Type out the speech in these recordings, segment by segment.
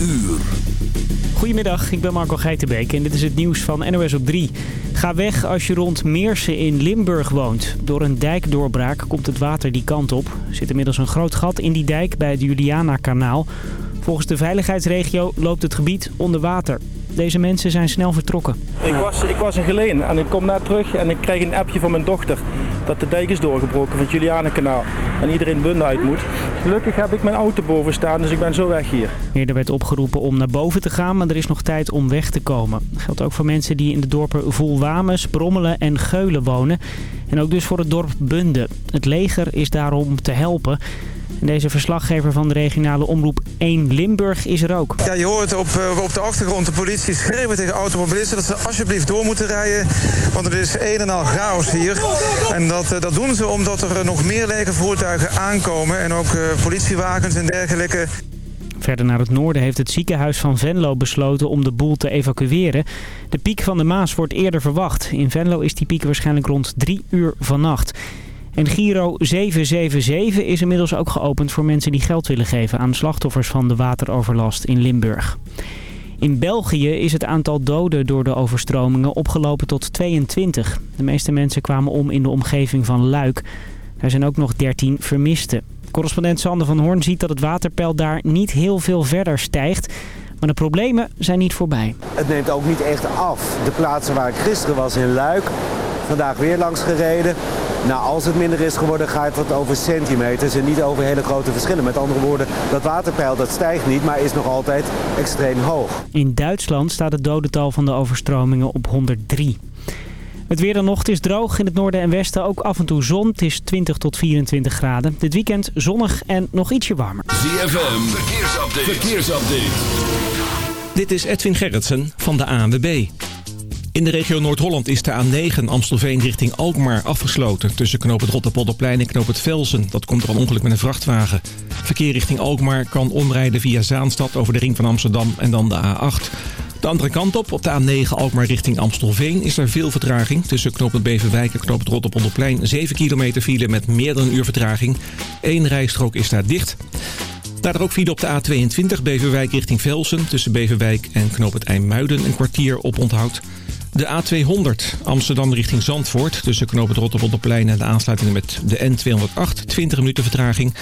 uur. Goedemiddag, ik ben Marco Geitenbeek en dit is het nieuws van NOS op 3. Ga weg als je rond Meersen in Limburg woont. Door een dijkdoorbraak komt het water die kant op. Er zit inmiddels een groot gat in die dijk bij het Juliana-kanaal. Volgens de veiligheidsregio loopt het gebied onder water. Deze mensen zijn snel vertrokken. Ik was, ik was in Geleen en ik kom net terug en ik krijg een appje van mijn dochter dat de dijk is doorgebroken van het Julianenkanaal en iedereen Bunde uit moet. Gelukkig heb ik mijn auto boven staan, dus ik ben zo weg hier. Eerder werd opgeroepen om naar boven te gaan, maar er is nog tijd om weg te komen. Dat geldt ook voor mensen die in de dorpen Voelwames, Brommelen en Geulen wonen. En ook dus voor het dorp Bunde. Het leger is daarom om te helpen. En deze verslaggever van de regionale omroep 1 Limburg is er ook. Ja, je hoort op, eh, op de achtergrond de politie schreeuwen tegen automobilisten dat ze alsjeblieft door moeten rijden. Want het is een en al chaos hier. En dat, eh, dat doen ze omdat er nog meer lege voertuigen aankomen. En ook eh, politiewagens en dergelijke. Verder naar het noorden heeft het ziekenhuis van Venlo besloten om de boel te evacueren. De piek van de Maas wordt eerder verwacht. In Venlo is die piek waarschijnlijk rond 3 uur vannacht. En Giro 777 is inmiddels ook geopend voor mensen die geld willen geven aan slachtoffers van de wateroverlast in Limburg. In België is het aantal doden door de overstromingen opgelopen tot 22. De meeste mensen kwamen om in de omgeving van Luik. Er zijn ook nog 13 vermisten. Correspondent Sander van Hoorn ziet dat het waterpeil daar niet heel veel verder stijgt. Maar de problemen zijn niet voorbij. Het neemt ook niet echt af. De plaatsen waar ik gisteren was in Luik, vandaag weer langs gereden. Nou, als het minder is geworden, gaat het over centimeters en niet over hele grote verschillen. Met andere woorden, dat waterpeil dat stijgt niet, maar is nog altijd extreem hoog. In Duitsland staat het dodental van de overstromingen op 103. Het weer dan nog, het is droog. In het noorden en westen ook af en toe zon. Het is 20 tot 24 graden. Dit weekend zonnig en nog ietsje warmer. ZFM, verkeersupdate. verkeersupdate. Dit is Edwin Gerritsen van de ANWB. In de regio Noord-Holland is de A9 Amstelveen richting Alkmaar afgesloten. Tussen knoop het Rotterpolderplein en knoop het Velsen. Dat komt door een ongeluk met een vrachtwagen. Verkeer richting Alkmaar kan omrijden via Zaanstad over de ring van Amsterdam en dan de A8. De andere kant op, op de A9 Alkmaar richting Amstelveen, is er veel vertraging. Tussen knoop het Beverwijk en knoop het Rotterpolderplein 7 kilometer file met meer dan een uur vertraging. Eén rijstrook is daar dicht. Daar er ook file op de A22 Beverwijk richting Velsen. Tussen Beverwijk en knoop het IJmuiden een kwartier op onthoud. De A200 Amsterdam richting Zandvoort. Tussen knoop het en de aansluiting met de N208. 20 minuten vertraging.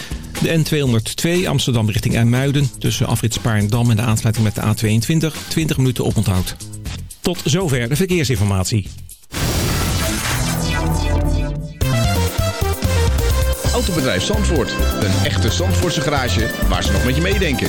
De N202 Amsterdam richting IJmuiden. Tussen Afrit Spaarndam en de aansluiting met de A22. 20 minuten op onthoud. Tot zover de verkeersinformatie. Autobedrijf Zandvoort. Een echte Zandvoortse garage waar ze nog met je meedenken.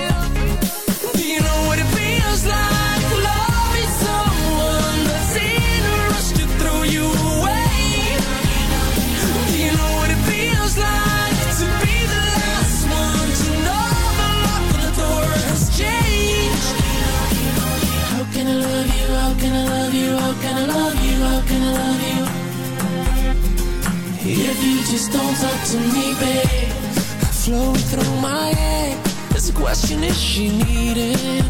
If you know what it feels like. Loving someone that's in a rush to throw you away. Know what it feels like to be the last one to know the lock on the door has changed? Know you know how can i love you? How can i love you? How can i love you? How can i love you? Here you just don't talk to me, babe Flowing through my head question, is she needing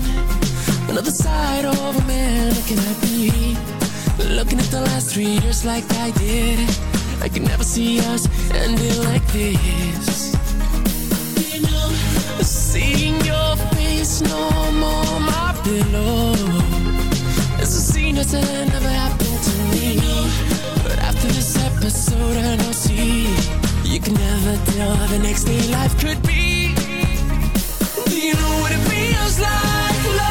Another side of a man, looking at me. Looking at the last three years like I did I can never see us ending like this. Seeing your face no more my pillow. It's a scene that's never happened to me. But after this episode I know see. You can never tell how the next day life could be you know what it feels like? Love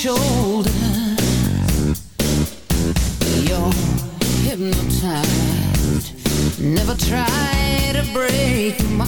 shoulders You're hypnotized. Never try to break my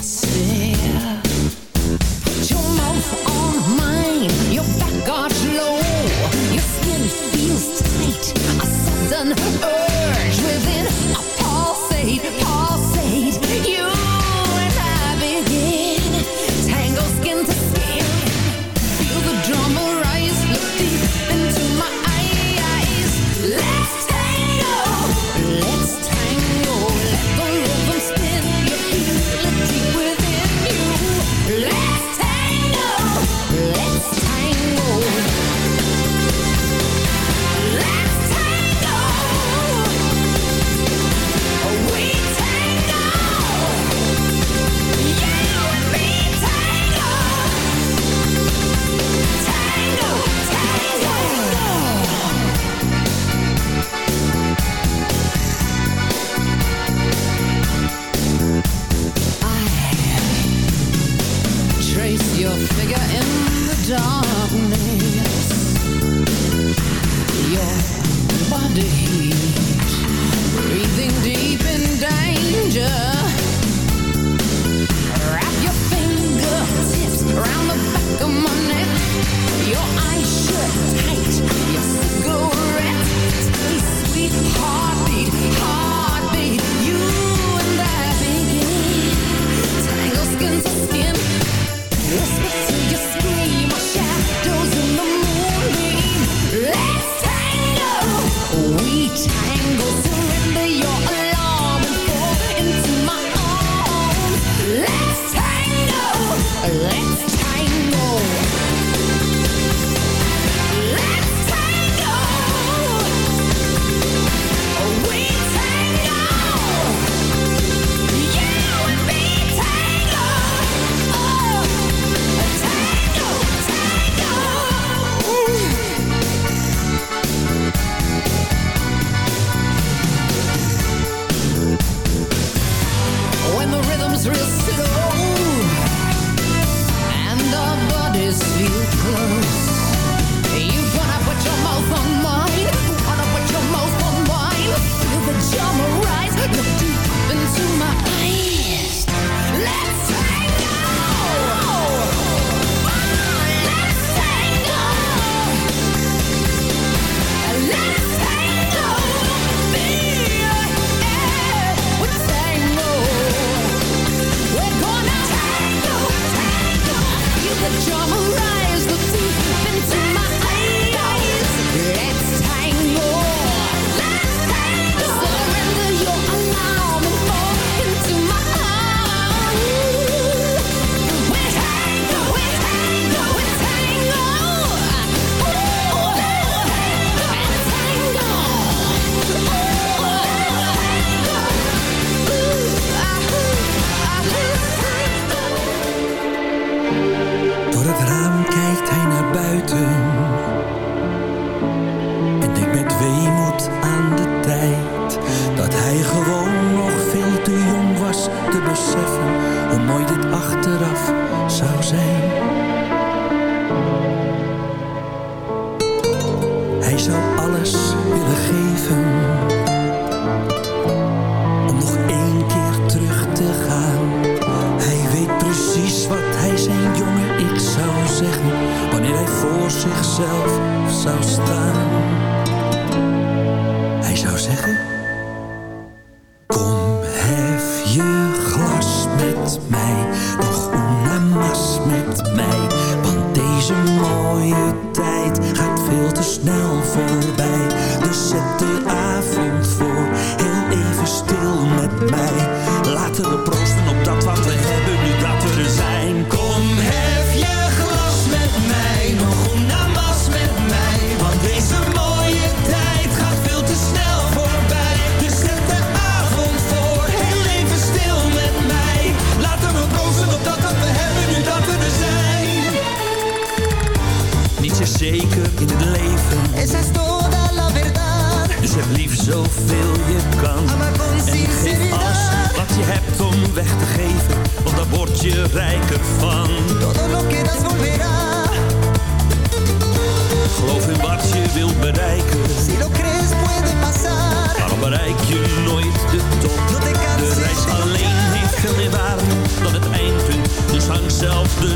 zelf de.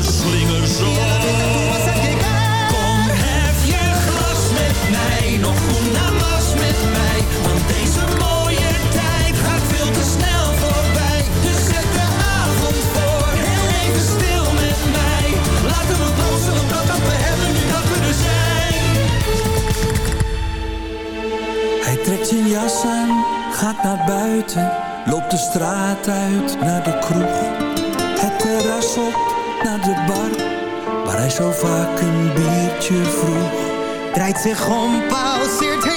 Kom, heb je glas met mij, nog een namas nou, met mij. Want deze mooie tijd gaat veel te snel voorbij. Dus zet de avond voor, heel even stil met mij. Laten we blozen op dat we hebben, nu dat we er zijn. Hij trekt zijn jas aan, gaat naar buiten. Loopt de straat uit naar de kroeg zo vaak een biertje vroeg. Draait zich om, pauzeert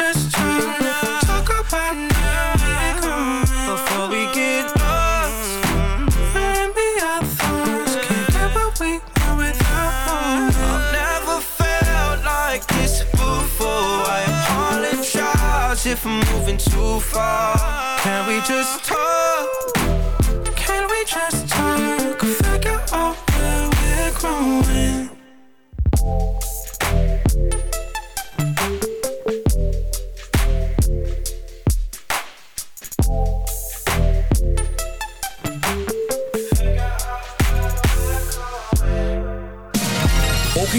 Just talk? Talk about before we get lost. Can't get what we want without. I've never felt like this before. I if I'm moving too far. Can we just talk?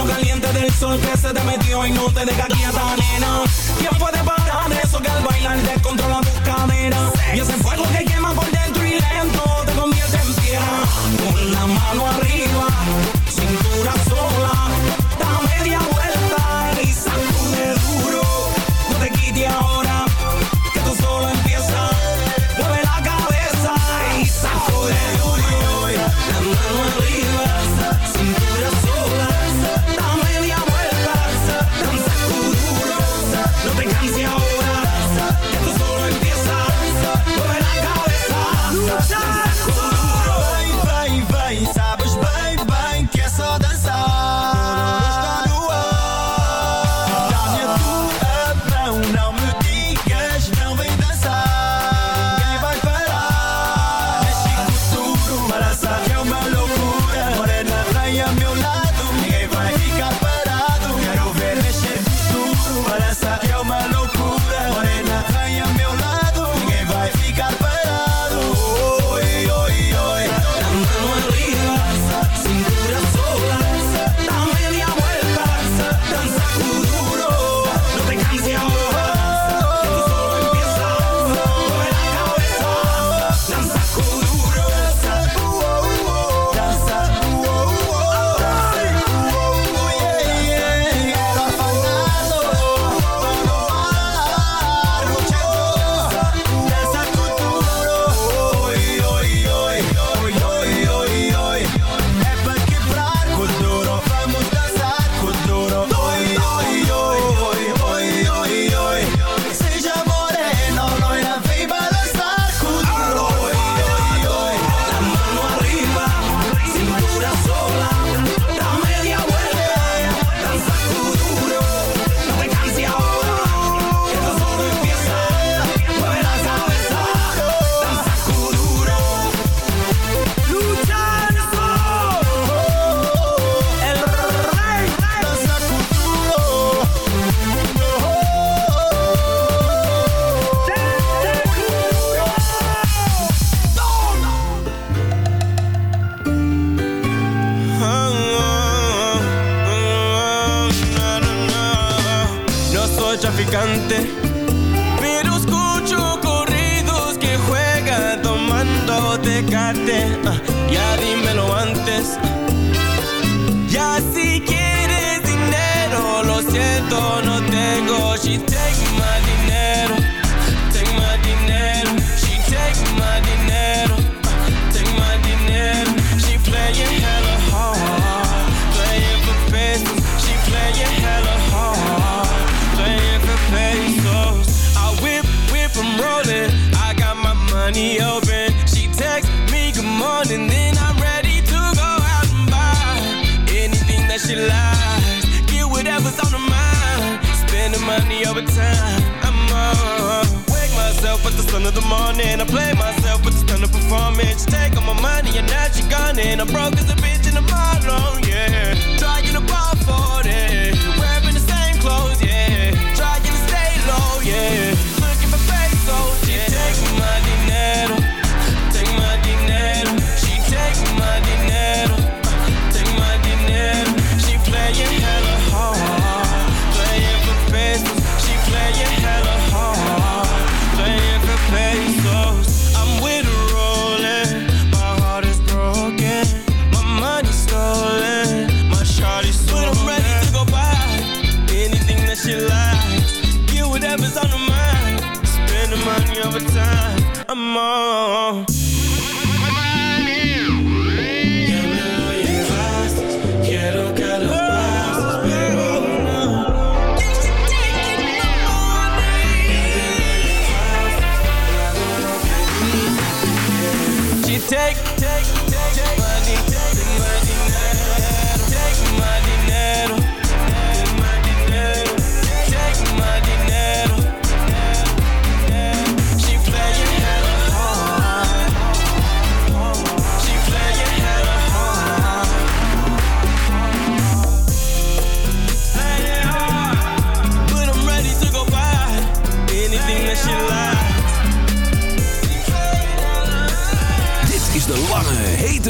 Lo caliente del sol que se te metió y no te deja quieta, nena. ¿Quién puede parar eso que al bailar descontrola tus caderas? Y ese fuego que quema por dentro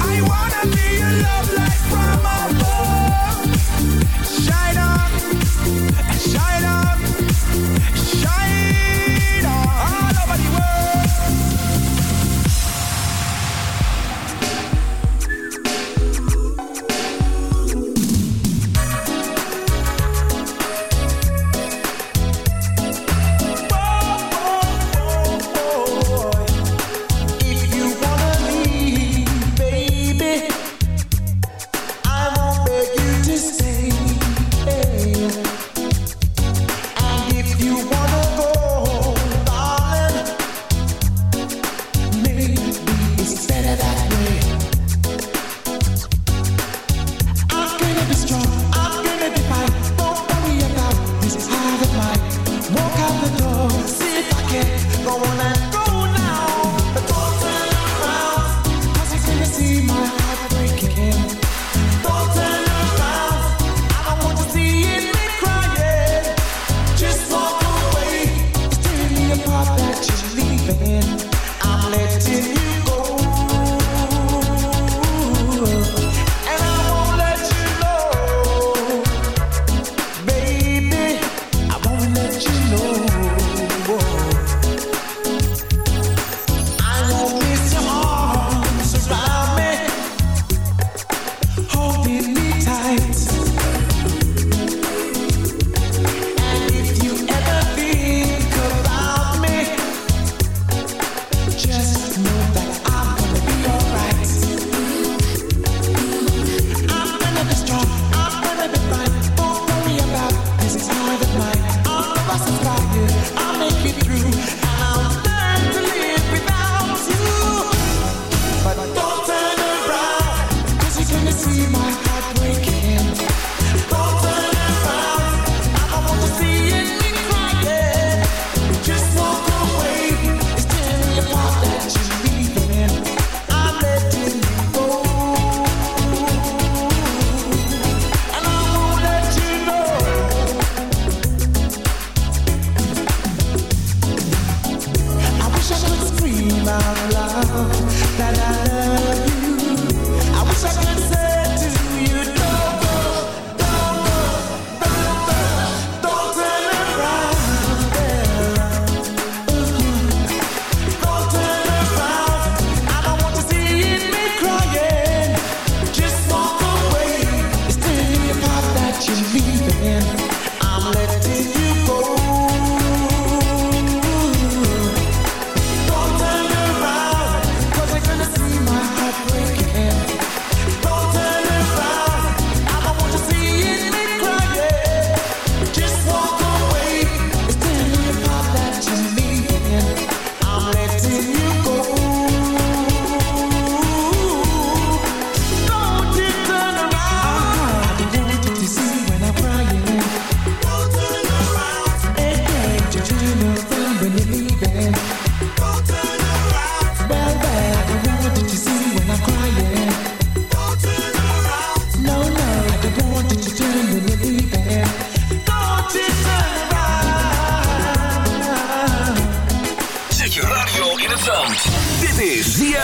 I wanna be your love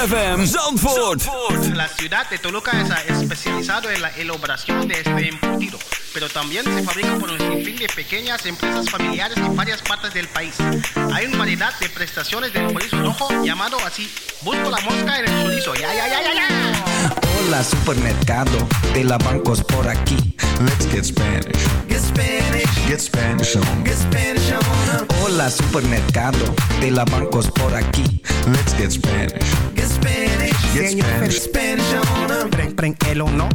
ZFM Zandvoort. La ciudad de Toluca es especializado en la elaboración de este embutido, pero también se fabrica por un sinfín de pequeñas empresas familiares en varias partes del país. Hay una variedad de prestaciones del chorizo rojo llamado así. Busco la mosca en el chorizo. Ya, ya, ya, ya, ya. Hola supermercado de la bancos por aquí. Let's get Spanish. Get Spanish. Get Spanish on. Get Spanish on. Hola supermercado de la bancos por aquí. Let's get Spanish. Get Spanish. Get Spanish. Spanish on. Preng, preng, el o no.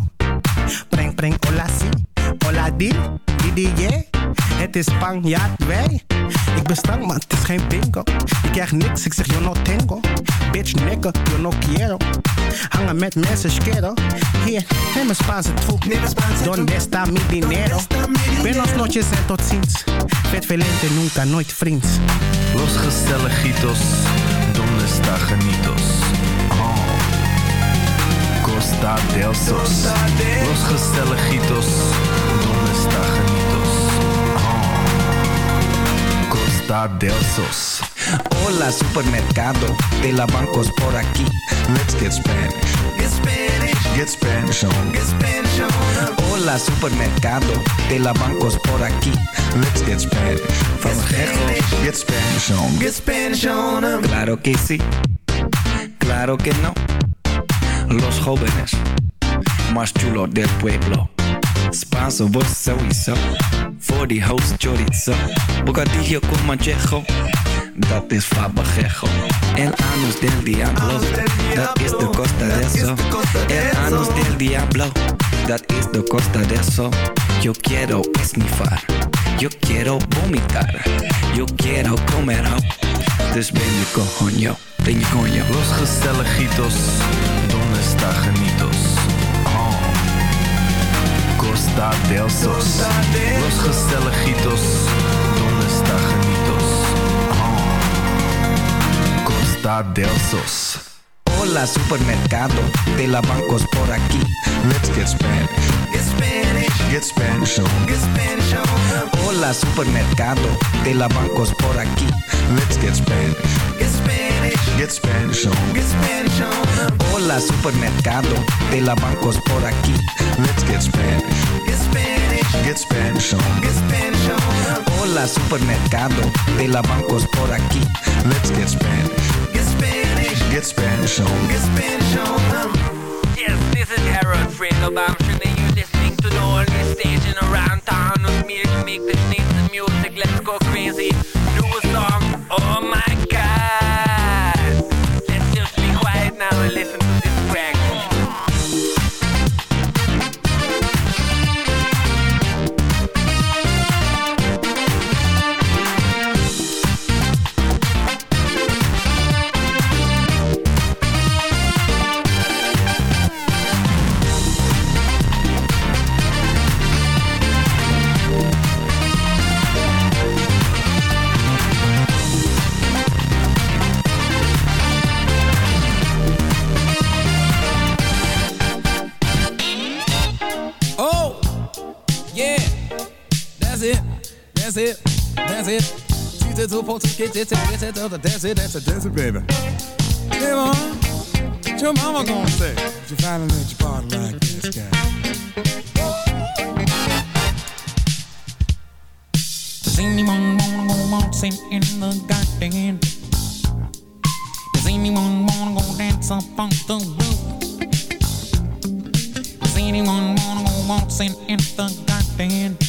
Preng, preng, hola si. Hola di, di, di, yeah. Het is Spanjaard, wij. Ik ben stank, maar het is geen bingo. Ik krijg niks, ik zeg yo no tengo. Bitch, nigga, yo no quiero. Hangen met mensen, schero. Hier, neem een Spaanse troep. Donde está mi dinero? Buenos noches en tot ziens. Vet velente, nunca, nooit vriends. Los gezelligitos, donde está genitos? Costa del Sos. Los gezelligitos, donde está genitos? Oh. Costa del Sos. Hola supermercado de la bancos por aquí. Let's get Spanish. Get Spanish. Get Spanish on. Get Spanish on. Hola supermercado de la bancos por aquí. Let's get Spanish. From. Get Spanish on. Get Spanish on. Claro que sí. Claro que no. Los jóvenes más chulos del pueblo. Sowieso. Voor die host chorizo. Bocadillo con manchejo. Dat is fabajejo. El anus del diablo. Dat is de costa de eso. El anus del diablo. Dat is de costa de eso. Yo quiero esnifar. Yo quiero vomitar. Yo quiero comer ho. Dus ben je coño. Ben je coño. Los gezelligitos, está genitos? Oh. Costa del Sos. Los gezelligitos, donde está genitos? Oh. Costa del Sos. Hola supermercado de la bancos por aquí. Let's get Spanish. Get Spanish. Get Spanish on. Get Spanish on. Hola supermercado de la bancos por aquí. Let's get Spanish. Get Spanish. Get Spanish on. Get Spanish on. Hola supermercado de la bancos por aquí. Let's get Spanish. Get Spanish. Get Spanish on. Get Spanish on. Hola supermercado de la bancos por aquí. Let's get Spanish. Get Spanish. Get Spanish on. Get Spanish on. Yes, this is Harold Fredo. I'm sure that you're listening to the only station around town with me to make the sneeze music. Let's go crazy. Do a song. Oh my now and listen to this track. It, that's it. She's just supposed to get it, that's it, that's it, that's it, that's it, baby. Hey, mom, what your mama gonna say? If you finally let your party like this guy. Does anyone wanna go waltzing in the garden? Does anyone wanna go dance up on the roof? Does anyone wanna go waltzing in the garden?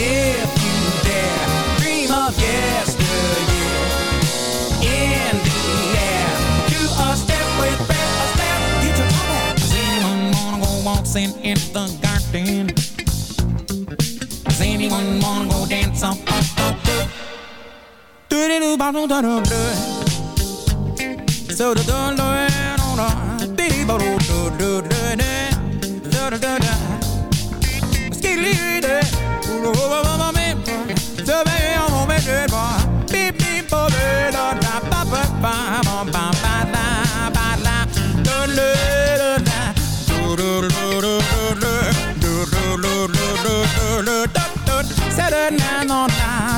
If you dare dream of yesteryear in the air, do a step with breath, a step, get your toe back. Is anyone gonna go waltzing in the garden? Does anyone wanna go dance up on the roof? Do do do do da do do. So do do do do do. Do do do do do. Do do do do. Saturday night on night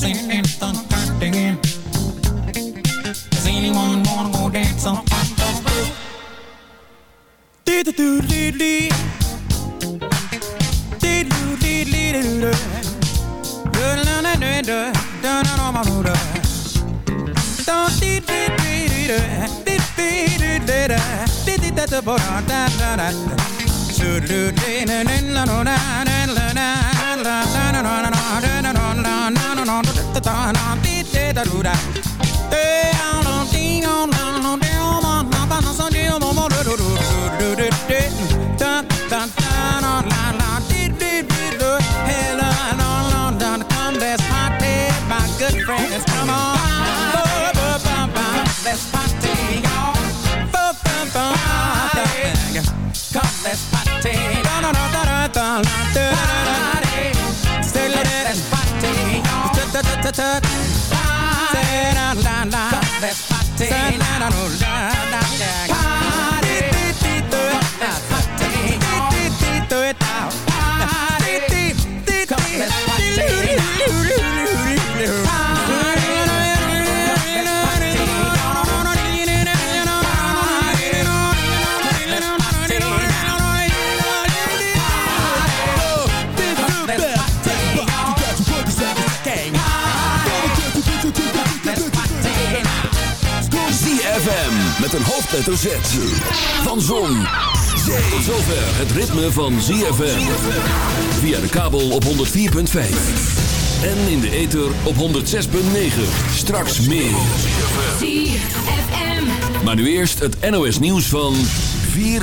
dancing in the garden. Does anyone wanna go dance on Papa's roof? Dee dee doo dee dee. Dee doo dee dee doo doo. Doo doo doo doo doo. Doo doo doo doo doo. Doo dee dee dee dee doo. Dee Come, let's party. Da, da, da, da, da, da, da, da, da. Da, da, da, een hoofdletter Z. Van Zon, Zee, tot zover het ritme van ZFM. Via de kabel op 104.5. En in de ether op 106.9. Straks meer. ZFM. Maar nu eerst het NOS nieuws van 4